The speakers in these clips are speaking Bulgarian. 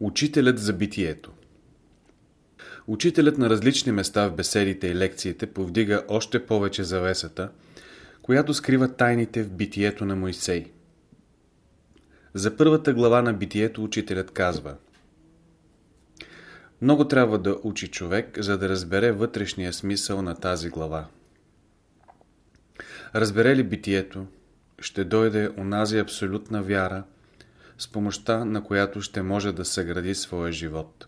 Учителят за битието Учителят на различни места в беседите и лекциите повдига още повече завесата, която скрива тайните в битието на Моисей. За първата глава на битието учителят казва Много трябва да учи човек, за да разбере вътрешния смисъл на тази глава. Разбере ли битието, ще дойде онази абсолютна вяра, с помощта на която ще може да съгради своя живот.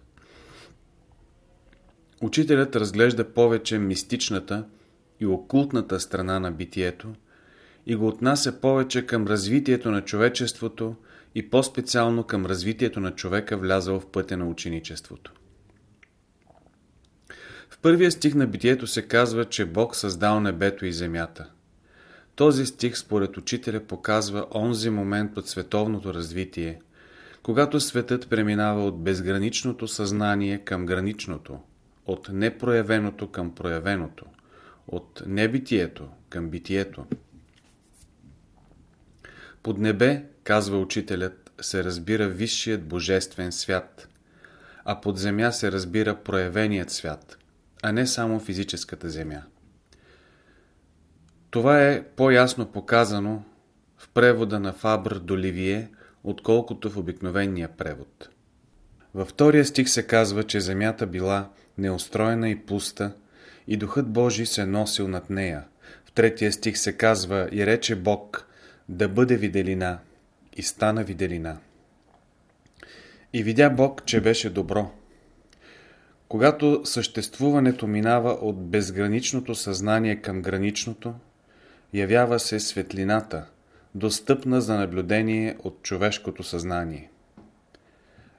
Учителят разглежда повече мистичната и окултната страна на битието и го отнася повече към развитието на човечеството и по-специално към развитието на човека влязъл в пътя на ученичеството. В първия стих на битието се казва, че Бог създал небето и земята. Този стих според учителя показва онзи момент от световното развитие, когато светът преминава от безграничното съзнание към граничното, от непроявеното към проявеното, от небитието към битието. Под небе, казва учителят, се разбира висшият божествен свят, а под земя се разбира проявеният свят, а не само физическата земя. Това е по-ясно показано в превода на Фабр Доливие, отколкото в обикновения превод. Във втория стих се казва, че земята била неустроена и пуста и Духът Божий се носил над нея. В третия стих се казва и рече Бог да бъде виделина и стана виделина. И видя Бог, че беше добро. Когато съществуването минава от безграничното съзнание към граничното, явява се светлината, достъпна за наблюдение от човешкото съзнание.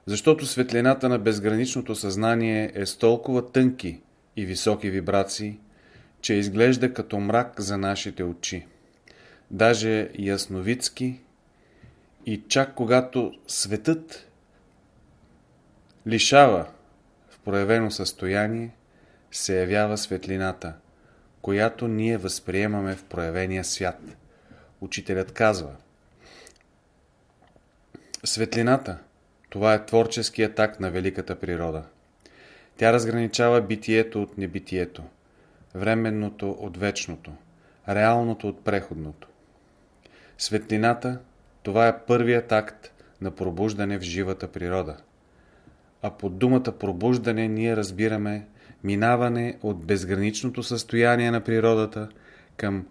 Защото светлината на безграничното съзнание е с толкова тънки и високи вибрации, че изглежда като мрак за нашите очи. Даже ясновидски и чак когато светът лишава в проявено състояние, се явява светлината – която ние възприемаме в проявения свят. Учителят казва Светлината – това е творческият акт на великата природа. Тя разграничава битието от небитието, временното от вечното, реалното от преходното. Светлината – това е първият акт на пробуждане в живата природа. А под думата пробуждане ние разбираме минаване от безграничното състояние на природата към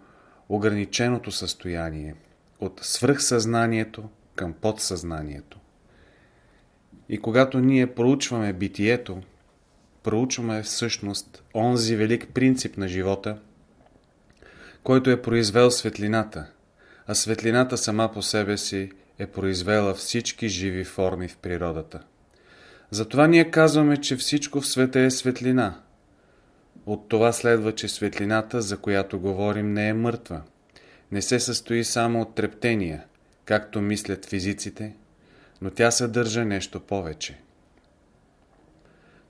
ограниченото състояние, от свръхсъзнанието към подсъзнанието. И когато ние проучваме битието, проучваме всъщност онзи велик принцип на живота, който е произвел светлината, а светлината сама по себе си е произвела всички живи форми в природата. Затова ние казваме, че всичко в света е светлина. От това следва, че светлината, за която говорим, не е мъртва. Не се състои само от трептения, както мислят физиците, но тя съдържа нещо повече.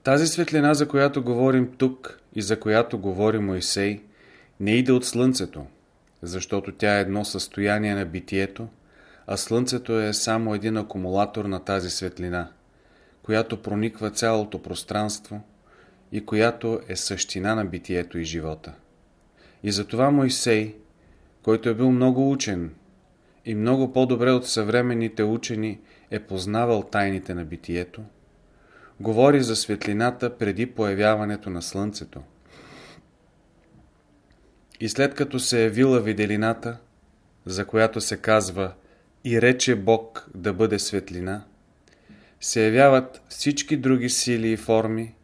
Тази светлина, за която говорим тук и за която говори Моисей, не иде от Слънцето, защото тя е едно състояние на битието, а Слънцето е само един акумулатор на тази светлина – която прониква цялото пространство и която е същина на битието и живота. И затова Мойсей, който е бил много учен и много по-добре от съвременните учени е познавал тайните на битието, говори за светлината преди появяването на Слънцето. И след като се е явила виделината, за която се казва и рече Бог да бъде светлина, се явяват всички други сили и форми,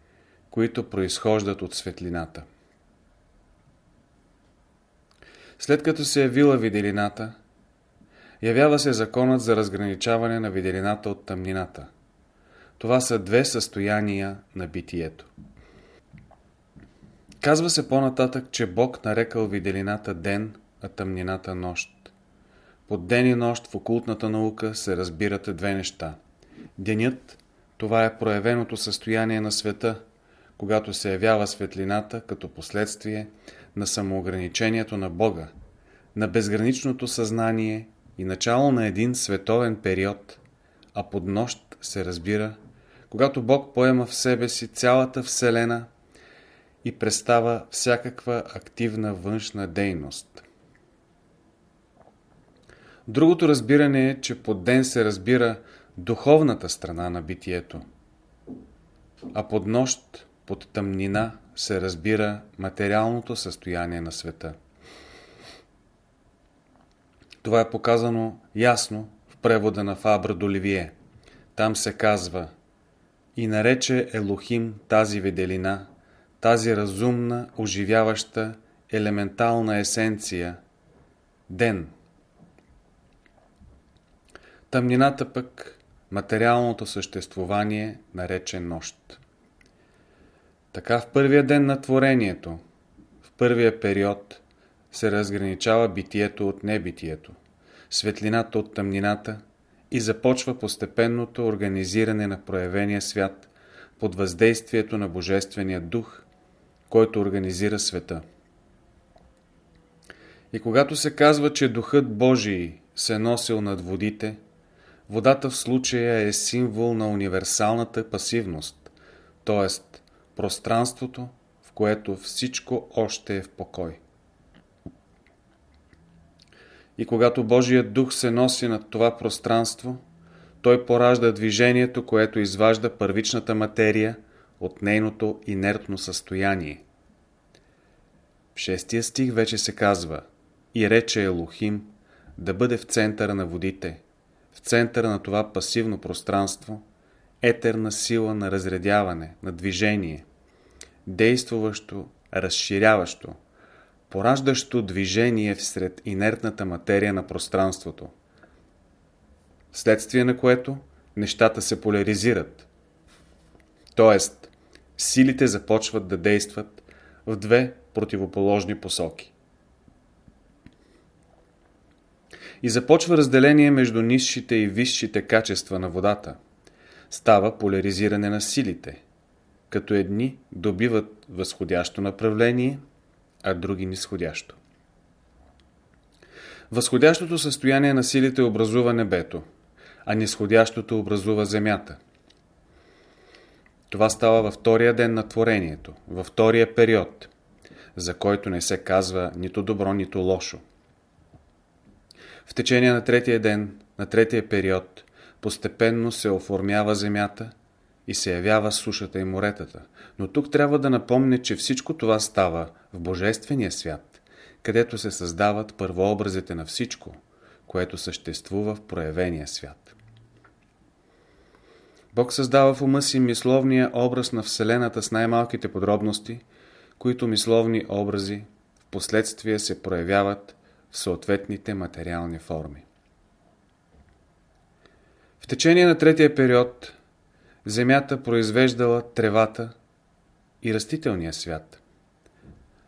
които произхождат от светлината. След като се явила виделината, явява се законът за разграничаване на виделината от тъмнината. Това са две състояния на битието. Казва се по-нататък, че Бог нарекал виделината ден, а тъмнината нощ. Под ден и нощ в окултната наука се разбират две неща – Денят – това е проявеното състояние на света, когато се явява светлината като последствие на самоограничението на Бога, на безграничното съзнание и начало на един световен период, а под нощ се разбира, когато Бог поема в себе си цялата Вселена и престава всякаква активна външна дейност. Другото разбиране е, че под ден се разбира духовната страна на битието, а под нощ, под тъмнина се разбира материалното състояние на света. Това е показано ясно в превода на Фабра Доливие. Там се казва И нарече Елохим тази виделина, тази разумна, оживяваща, елементална есенция, ден. Тъмнината пък, материалното съществувание, нарече нощ. Така в първия ден на творението, в първия период, се разграничава битието от небитието, светлината от тъмнината и започва постепенното организиране на проявения свят под въздействието на Божествения дух, който организира света. И когато се казва, че Духът Божий се носил над водите, водата в случая е символ на универсалната пасивност, т.е. пространството, в което всичко още е в покой. И когато Божият дух се носи над това пространство, той поражда движението, което изважда първичната материя от нейното инертно състояние. В шестия стих вече се казва И рече Елохим да бъде в центъра на водите, в центъра на това пасивно пространство, етерна сила на разредяване, на движение, действуващо, разширяващо, пораждащо движение всред инертната материя на пространството, следствие на което нещата се поляризират. Тоест, силите започват да действат в две противоположни посоки. И започва разделение между низшите и висшите качества на водата. Става поляризиране на силите, като едни добиват възходящо направление, а други нисходящо. Възходящото състояние на силите образува небето, а нисходящото образува земята. Това става във втория ден на творението, във втория период, за който не се казва нито добро, нито лошо. В течение на третия ден, на третия период, постепенно се оформява земята и се явява сушата и моретата. Но тук трябва да напомня, че всичко това става в Божествения свят, където се създават първообразите на всичко, което съществува в проявения свят. Бог създава в ума си мисловния образ на Вселената с най-малките подробности, които мисловни образи в последствие се проявяват в съответните материални форми. В течение на третия период Земята произвеждала тревата и растителния свят.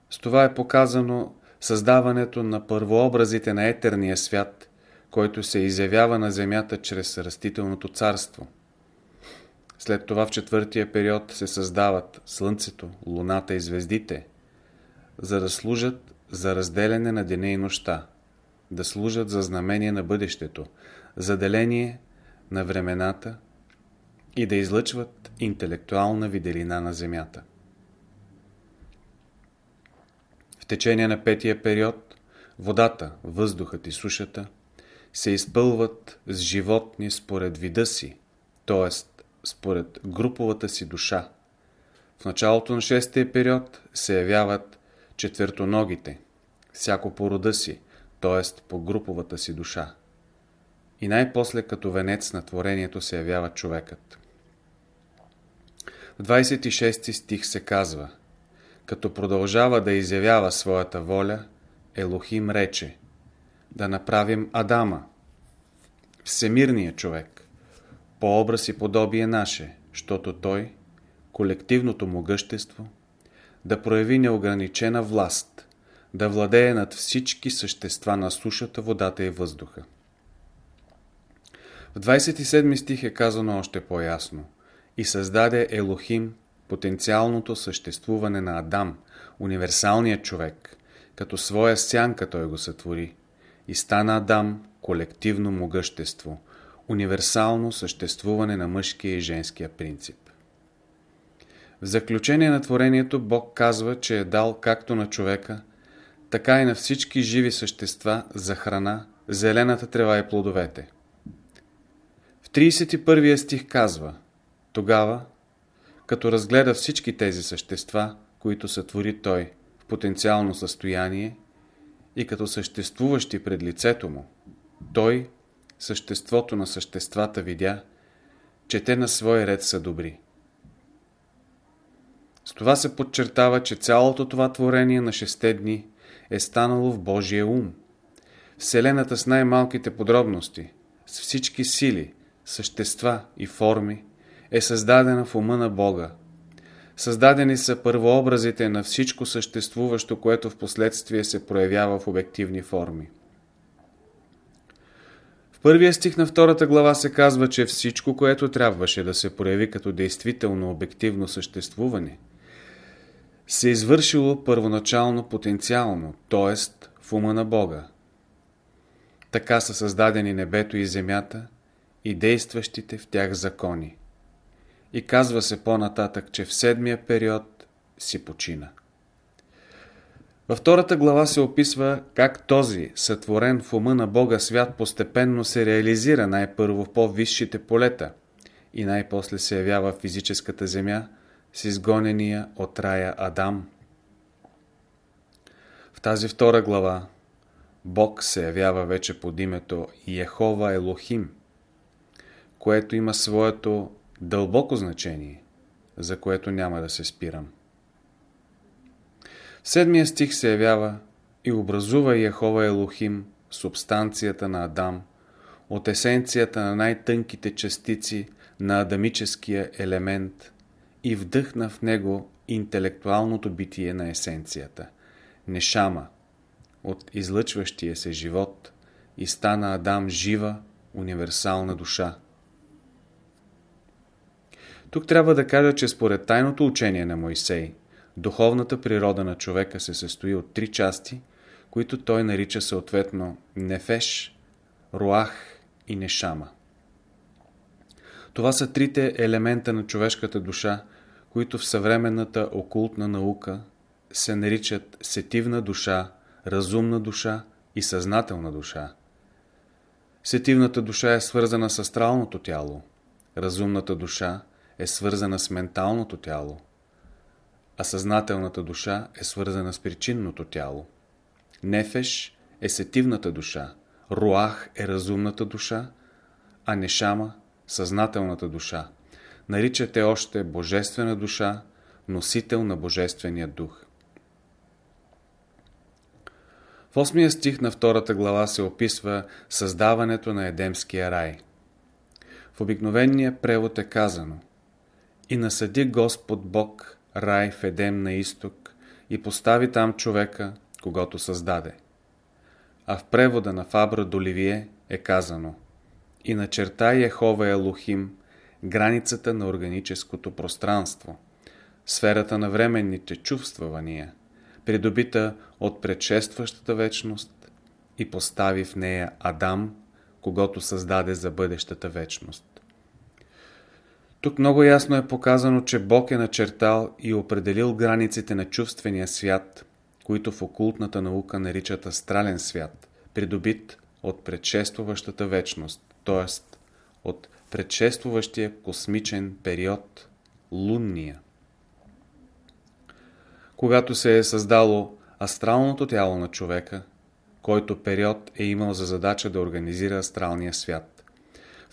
С това е показано създаването на първообразите на етерния свят, който се изявява на Земята чрез растителното царство. След това в четвъртия период се създават Слънцето, Луната и звездите, за да служат за разделяне на деня и нощта, да служат за знамение на бъдещето, за деление на времената и да излъчват интелектуална виделина на Земята. В течение на петия период водата, въздухът и сушата се изпълват с животни според вида си, т.е. според груповата си душа. В началото на шестия период се явяват четвъртоногите, всяко по рода си, т.е. по груповата си душа. И най-после като венец на творението се явява човекът. В 26 стих се казва Като продължава да изявява своята воля, Елохим рече Да направим Адама, всемирния човек, по образ и подобие наше, защото той, колективното могъщество, да прояви неограничена власт, да владее над всички същества на сушата, водата и въздуха. В 27 стих е казано още по-ясно – и създаде Елохим потенциалното съществуване на Адам, универсалният човек, като своя сянка той го сътвори. И стана Адам колективно могъщество, универсално съществуване на мъжкия и женския принцип. В заключение на творението Бог казва, че е дал както на човека, така и на всички живи същества за храна, зелената трева и плодовете. В 31 стих казва Тогава, като разгледа всички тези същества, които сътвори Той в потенциално състояние и като съществуващи пред лицето му, Той, съществото на съществата, видя, че те на свой ред са добри. С това се подчертава, че цялото това творение на шесте дни е станало в Божия ум. Вселената с най-малките подробности, с всички сили, същества и форми, е създадена в ума на Бога. Създадени са първообразите на всичко съществуващо, което в последствие се проявява в обективни форми. В първия стих на втората глава се казва, че всичко, което трябваше да се прояви като действително обективно съществуване – се е извършило първоначално потенциално, т.е. в ума на Бога. Така са създадени небето и земята и действащите в тях закони. И казва се по-нататък, че в седмия период си почина. Във втората глава се описва как този, сътворен в ума на Бога свят, постепенно се реализира най-първо в по-висшите полета и най-после се явява в физическата земя – с изгонения от рая Адам. В тази втора глава Бог се явява вече под името Йехова Елохим, което има своето дълбоко значение, за което няма да се спирам. Седмия стих се явява и образува Яхова Елохим субстанцията на Адам от есенцията на най-тънките частици на адамическия елемент и вдъхна в него интелектуалното битие на есенцията. Нешама от излъчващия се живот и стана Адам жива, универсална душа. Тук трябва да кажа, че според тайното учение на Моисей, духовната природа на човека се състои от три части, които той нарича съответно Нефеш, Руах и Нешама. Това са трите елемента на човешката душа, които в съвременната окултна наука се наричат сетивна душа, разумна душа и съзнателна душа. Сетивната душа е свързана с астралното тяло, разумната душа е свързана с менталното тяло, а съзнателната душа е свързана с причинното тяло. Нефеш е сетивната душа, Руах е разумната душа, а Нешама – съзнателната душа наричате още Божествена душа, носител на Божествения дух. В 8 стих на втората глава се описва създаването на Едемския рай. В обикновения превод е казано И насъди Господ Бог рай в Едем на изток и постави там човека, когато създаде. А в превода на Фабра Доливие е казано И начерта Ехова Елохим границата на органическото пространство, сферата на временните чувствования, придобита от предшестващата вечност и постави в нея Адам, когато създаде за бъдещата вечност. Тук много ясно е показано, че Бог е начертал и определил границите на чувствения свят, които в окултната наука наричат астрален свят, придобит от предшествуващата вечност, т.е. от предшествуващия космичен период – лунния. Когато се е създало астралното тяло на човека, който период е имал за задача да организира астралния свят.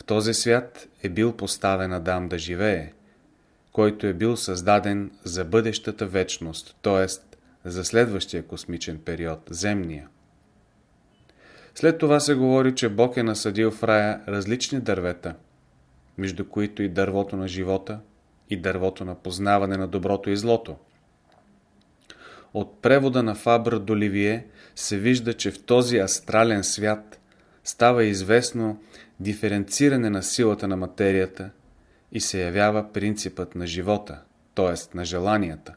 В този свят е бил поставен Адам да живее, който е бил създаден за бъдещата вечност, т.е. за следващия космичен период, земния. След това се говори, че Бог е насъдил в рая различни дървета – между които и дървото на живота и дървото на познаване на доброто и злото. От превода на Фабър до Ливие се вижда, че в този астрален свят става известно диференциране на силата на материята и се явява принципът на живота, т.е. на желанията,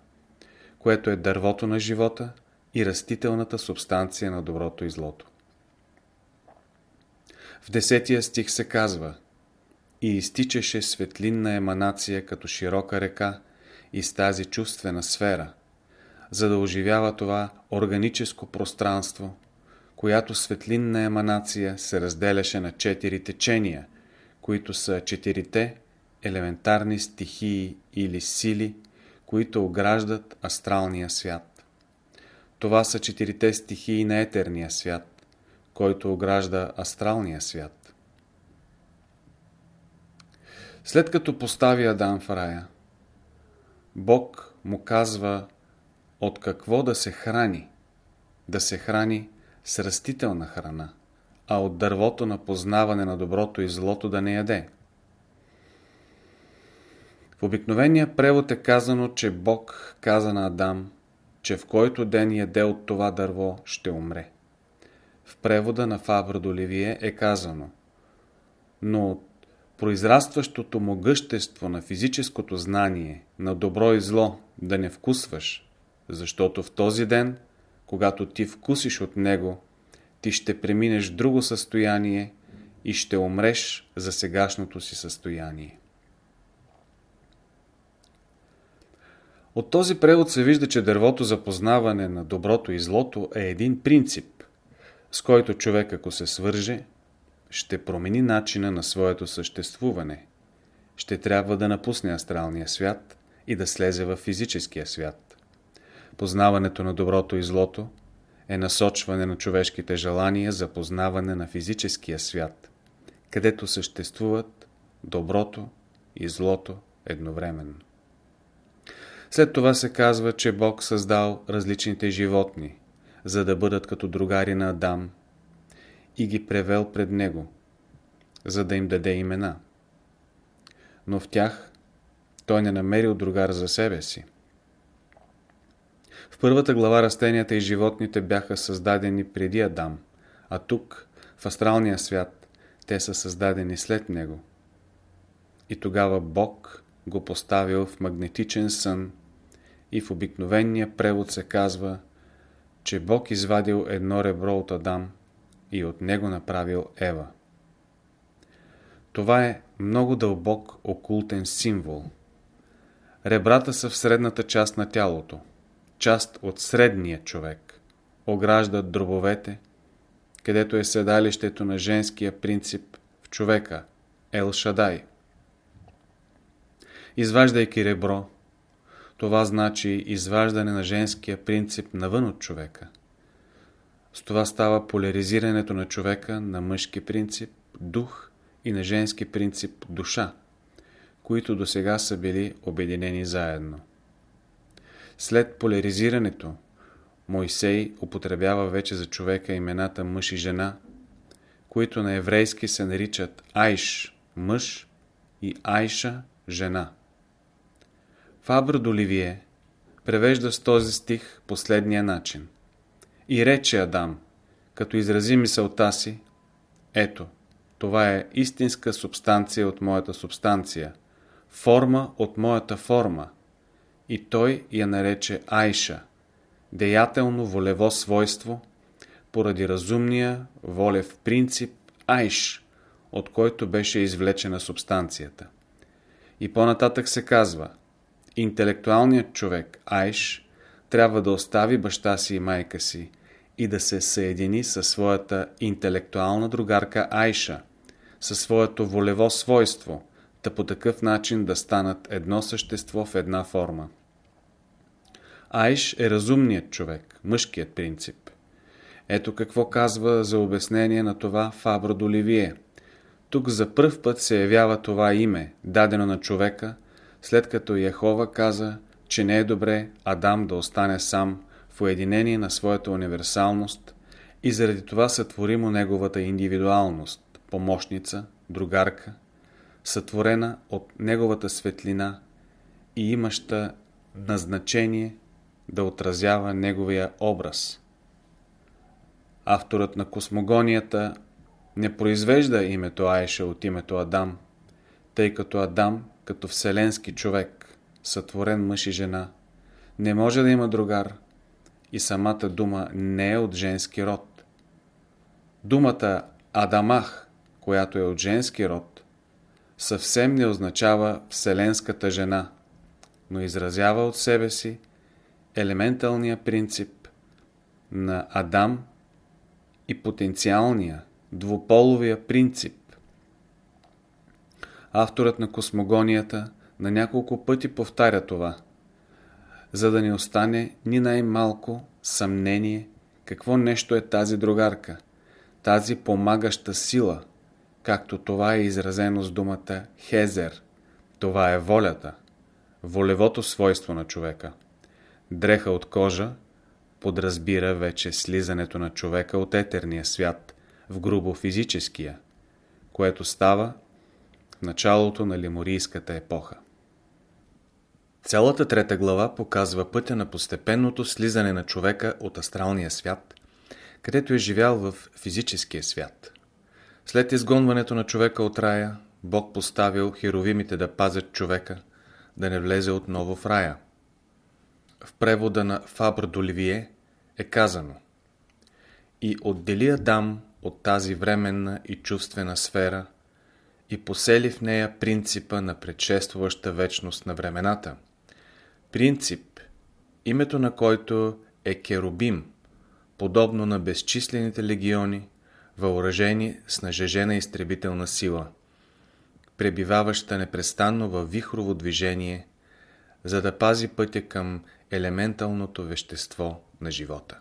което е дървото на живота и растителната субстанция на доброто и злото. В десетия стих се казва – и изтичаше светлинна еманация като широка река из тази чувствена сфера, за да оживява това органическо пространство, която светлинна еманация се разделяше на четири течения, които са четирите елементарни стихии или сили, които ограждат астралния свят. Това са четирите стихии на етерния свят, който огражда астралния свят. След като постави Адам в рая, Бог му казва от какво да се храни. Да се храни с растителна храна, а от дървото на познаване на доброто и злото да не яде. В обикновения превод е казано, че Бог каза на Адам, че в който ден яде от това дърво, ще умре. В превода на Фабр Доливие е казано, но от произрастващото могъщество на физическото знание, на добро и зло, да не вкусваш, защото в този ден, когато ти вкусиш от него, ти ще преминеш друго състояние и ще умреш за сегашното си състояние. От този превод се вижда, че дървото за познаване на доброто и злото е един принцип, с който човек, ако се свърже, ще промени начина на своето съществуване. Ще трябва да напусне астралния свят и да слезе в физическия свят. Познаването на доброто и злото е насочване на човешките желания за познаване на физическия свят, където съществуват доброто и злото едновременно. След това се казва, че Бог създал различните животни, за да бъдат като другари на Адам и ги превел пред него, за да им даде имена. Но в тях той не намерил другар за себе си. В първата глава растенията и животните бяха създадени преди Адам, а тук, в астралния свят, те са създадени след него. И тогава Бог го поставил в магнетичен сън и в обикновения превод се казва, че Бог извадил едно ребро от Адам и от него направил Ева. Това е много дълбок окултен символ. Ребрата са в средната част на тялото, част от средния човек, ограждат дробовете, където е седалището на женския принцип в човека, Ел Шадай. Изваждайки ребро, това значи изваждане на женския принцип навън от човека. С това става поляризирането на човека на мъжки принцип, дух и на женски принцип, душа, които до сега са били обединени заедно. След поляризирането, Мойсей употребява вече за човека имената мъж и жена, които на еврейски се наричат Айш – мъж и Айша – жена. Фабр Доливие превежда с този стих последния начин. И рече Адам, като изрази мисълта си, ето, това е истинска субстанция от моята субстанция, форма от моята форма. И той я нарече Айша, деятелно волево свойство, поради разумния волев принцип Айш, от който беше извлечена субстанцията. И по-нататък се казва – Интелектуалният човек, Айш, трябва да остави баща си и майка си и да се съедини със своята интелектуална другарка Айша, със своето волево свойство, да по такъв начин да станат едно същество в една форма. Айш е разумният човек, мъжкият принцип. Ето какво казва за обяснение на това Фабро Доливие. Тук за пръв път се явява това име, дадено на човека – след като Яхова каза, че не е добре Адам да остане сам в уединение на своята универсалност и заради това сътвори му неговата индивидуалност, помощница, другарка, сътворена от неговата светлина и имаща назначение да отразява неговия образ. Авторът на космогонията не произвежда името Айша от името Адам, тъй като Адам като вселенски човек, сътворен мъж и жена, не може да има другар и самата дума не е от женски род. Думата Адамах, която е от женски род, съвсем не означава Вселенската жена, но изразява от себе си елементалния принцип на Адам и потенциалния, двуполовия принцип. Авторът на космогонията на няколко пъти повтаря това, за да не остане ни най-малко съмнение какво нещо е тази другарка, тази помагаща сила, както това е изразено с думата хезер. Това е волята, волевото свойство на човека. Дреха от кожа подразбира вече слизането на човека от етерния свят в грубо физическия, което става в началото на лиморийската епоха. Цялата трета глава показва пътя на постепенното слизане на човека от астралния свят, където е живял в физическия свят. След изгонването на човека от рая, Бог поставил херовимите да пазят човека, да не влезе отново в рая. В превода на Фабр Доливие е казано И отдели Адам от тази временна и чувствена сфера и посели в нея принципа на предшествуваща вечност на времената – Принцип, името на който е Керубим, подобно на безчислените легиони, въоръжени с нажежена изтребителна сила, пребиваваща непрестанно във вихрово движение, за да пази пътя към елементалното вещество на живота.